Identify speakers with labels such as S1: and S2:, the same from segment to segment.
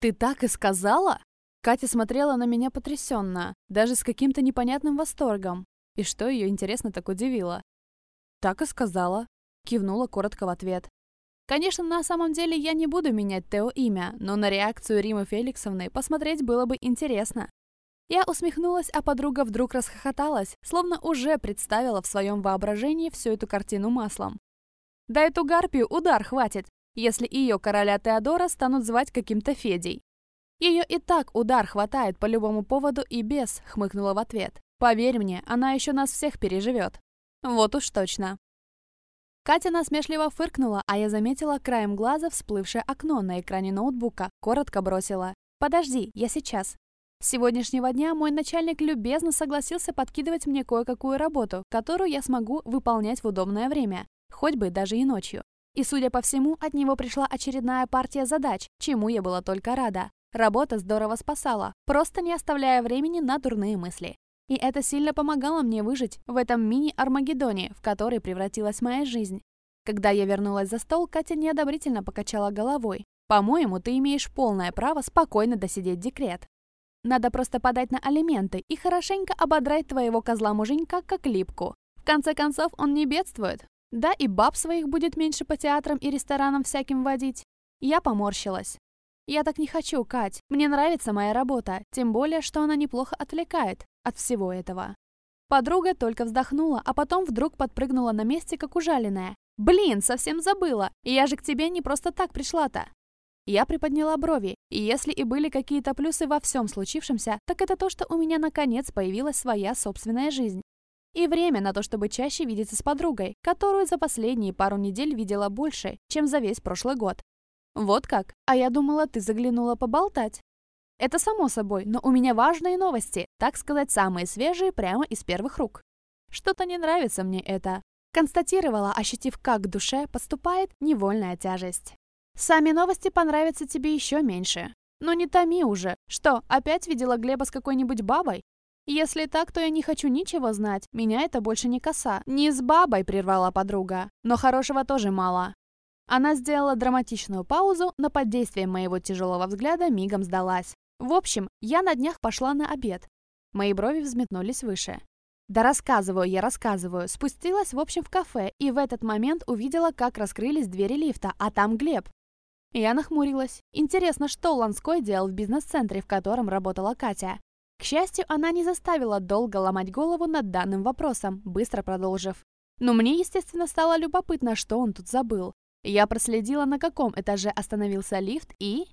S1: «Ты так и сказала?» Катя смотрела на меня потрясенно, даже с каким-то непонятным восторгом. И что ее, интересно, так удивило? «Так и сказала», — кивнула коротко в ответ. Конечно, на самом деле я не буду менять Тео имя, но на реакцию Римы Феликсовны посмотреть было бы интересно. Я усмехнулась, а подруга вдруг расхохоталась, словно уже представила в своем воображении всю эту картину маслом. Да эту гарпию удар хватит, если ее короля Теодора станут звать каким-то Федей. Ее и так удар хватает по любому поводу и без, хмыкнула в ответ. Поверь мне, она еще нас всех переживет. Вот уж точно. Катя насмешливо фыркнула, а я заметила краем глаза всплывшее окно на экране ноутбука, коротко бросила. «Подожди, я сейчас». С сегодняшнего дня мой начальник любезно согласился подкидывать мне кое-какую работу, которую я смогу выполнять в удобное время, хоть бы даже и ночью. И, судя по всему, от него пришла очередная партия задач, чему я была только рада. Работа здорово спасала, просто не оставляя времени на дурные мысли. И это сильно помогало мне выжить в этом мини-армагеддоне, в который превратилась моя жизнь. Когда я вернулась за стол, Катя неодобрительно покачала головой. «По-моему, ты имеешь полное право спокойно досидеть декрет. Надо просто подать на алименты и хорошенько ободрать твоего козла-муженька как липку. В конце концов, он не бедствует. Да и баб своих будет меньше по театрам и ресторанам всяким водить». Я поморщилась. «Я так не хочу, Кать. Мне нравится моя работа, тем более, что она неплохо отвлекает от всего этого. Подруга только вздохнула, а потом вдруг подпрыгнула на месте, как ужаленная. «Блин, совсем забыла! Я же к тебе не просто так пришла-то!» Я приподняла брови, и если и были какие-то плюсы во всем случившемся, так это то, что у меня наконец появилась своя собственная жизнь. И время на то, чтобы чаще видеться с подругой, которую за последние пару недель видела больше, чем за весь прошлый год. Вот как? А я думала, ты заглянула поболтать. Это само собой, но у меня важные новости, так сказать, самые свежие прямо из первых рук. Что-то не нравится мне это. Констатировала, ощутив, как к душе поступает невольная тяжесть. Сами новости понравятся тебе еще меньше. Но не томи уже. Что, опять видела Глеба с какой-нибудь бабой? Если так, то я не хочу ничего знать. Меня это больше не коса. Не с бабой прервала подруга. Но хорошего тоже мало. Она сделала драматичную паузу, но под действием моего тяжелого взгляда мигом сдалась. В общем, я на днях пошла на обед. Мои брови взметнулись выше. Да рассказываю я, рассказываю. Спустилась, в общем, в кафе, и в этот момент увидела, как раскрылись двери лифта, а там Глеб. Я нахмурилась. Интересно, что Ланской делал в бизнес-центре, в котором работала Катя. К счастью, она не заставила долго ломать голову над данным вопросом, быстро продолжив. Но мне, естественно, стало любопытно, что он тут забыл. Я проследила, на каком этаже остановился лифт и...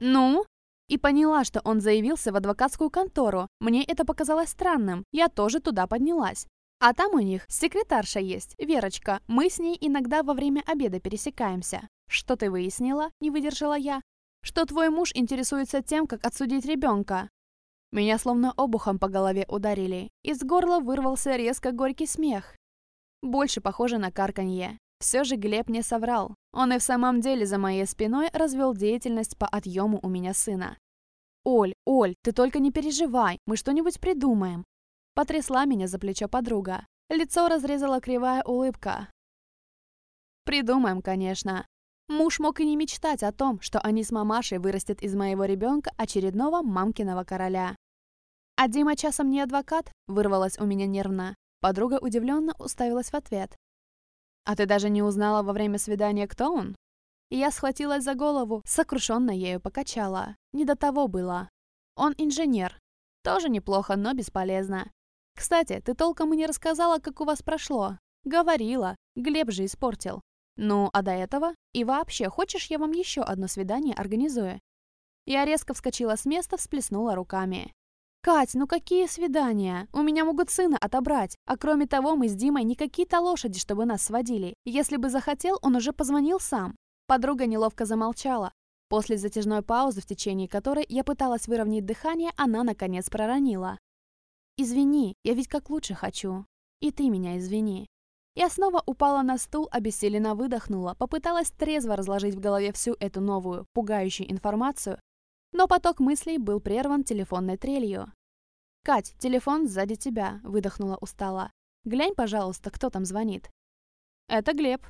S1: «Ну?» И поняла, что он заявился в адвокатскую контору. Мне это показалось странным. Я тоже туда поднялась. А там у них секретарша есть, Верочка. Мы с ней иногда во время обеда пересекаемся. Что ты выяснила? Не выдержала я. Что твой муж интересуется тем, как отсудить ребенка. Меня словно обухом по голове ударили. Из горла вырвался резко горький смех. Больше похоже на карканье. Все же Глеб не соврал. Он и в самом деле за моей спиной развел деятельность по отъему у меня сына. «Оль, Оль, ты только не переживай, мы что-нибудь придумаем». Потрясла меня за плечо подруга. Лицо разрезала кривая улыбка. «Придумаем, конечно. Муж мог и не мечтать о том, что они с мамашей вырастет из моего ребенка очередного мамкиного короля. «А Дима часом не адвокат?» – вырвалась у меня нервно. Подруга удивленно уставилась в ответ. «А ты даже не узнала во время свидания, кто он?» Я схватилась за голову, сокрушенно ею покачала. Не до того было. Он инженер. Тоже неплохо, но бесполезно. Кстати, ты толком и не рассказала, как у вас прошло. Говорила. Глеб же испортил. Ну, а до этого? И вообще, хочешь, я вам еще одно свидание организую? Я резко вскочила с места, всплеснула руками. «Кать, ну какие свидания? У меня могут сына отобрать. А кроме того, мы с Димой не какие-то лошади, чтобы нас сводили. Если бы захотел, он уже позвонил сам». Подруга неловко замолчала. После затяжной паузы, в течение которой я пыталась выровнять дыхание, она, наконец, проронила. «Извини, я ведь как лучше хочу. И ты меня извини». Я снова упала на стул, обессиленно выдохнула, попыталась трезво разложить в голове всю эту новую, пугающую информацию, но поток мыслей был прерван телефонной трелью. «Кать, телефон сзади тебя», — выдохнула устало. «Глянь, пожалуйста, кто там звонит». «Это Глеб»,